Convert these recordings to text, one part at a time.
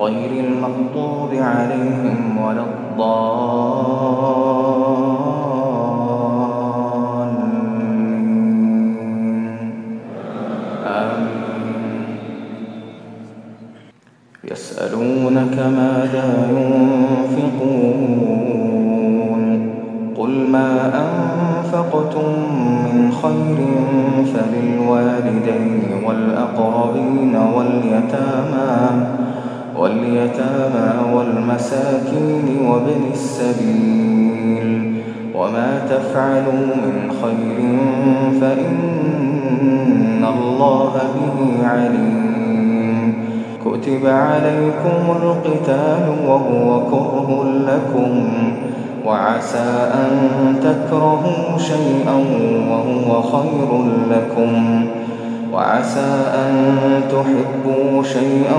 غير المغضوب عليهم ولا الضالين. آمين. يسألونك ماذا ينفقون؟ قل ما أنفقتم من خير فللوالدين والأقربين واليتامى. واليتامى والمساكين وابن السبيل وما تفعلوا من خير فإن الله به عليم كتب عليكم القتال وهو كره لكم وعسى أن تكرهوا شيئا وهو خير لكم وعسى أن تحبوا شيئا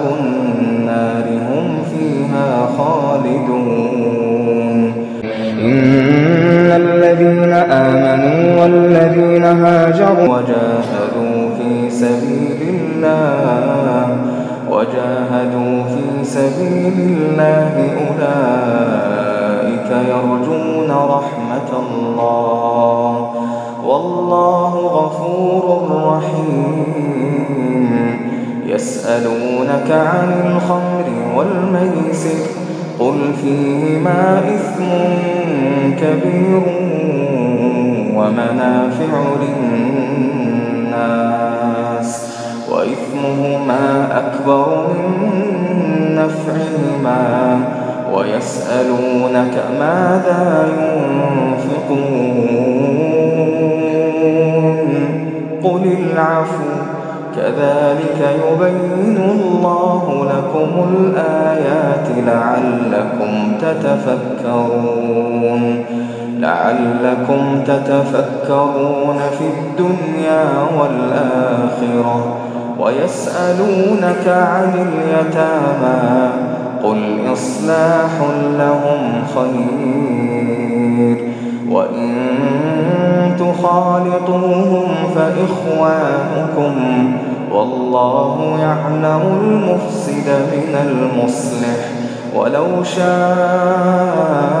آمنوا والذين هاجروا وجاهدوا في سبيل الله وجاهدوا في سبيل الله أولئك يرجون رحمة الله. والله غفور رحيم. يسألونك عن الخمر والميسر قل فيهما إثم كبير ومنافع للناس وإثمهما أكبر من نفعهما ويسألونك ماذا ينفقون؟ قل العفو. كذلك يبين الله لكم الآيات لعلكم تتفكرون. لعلكم تتفكرون في الدنيا والآخرة ويسألونك عن اليتامى قل إصلاح لهم خير وإن تخالطوهم فإخوانكم والله يعلم المفسد من المصلح. ولو شاء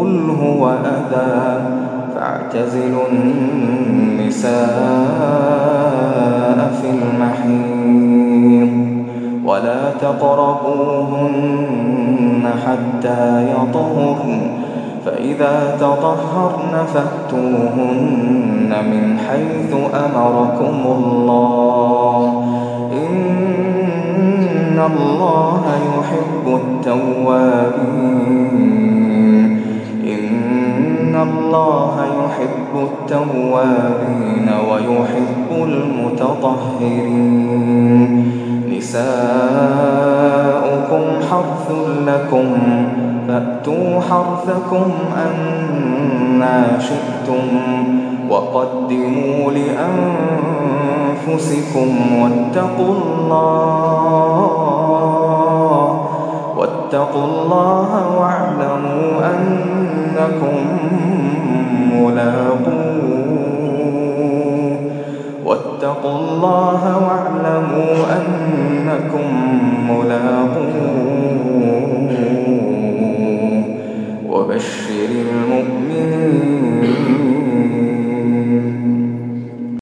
قل هو أذى فاعتزلوا النساء في المحيط ولا تقربوهن حتى يطهرن فإذا تطهرن فأتوهن من حيث أمركم الله. إن الله يحب التوابين. الله يحب التوابين ويحب المتطهرين. نساؤكم حرث لكم فأتوا حرثكم أنا شئتم. وقدموا لأنفسكم واتقوا الله واتقوا الله واعلموا إنكم ملاقوه. واتقوا الله واعلموا أنكم ملاقوه. وبشر المؤمنين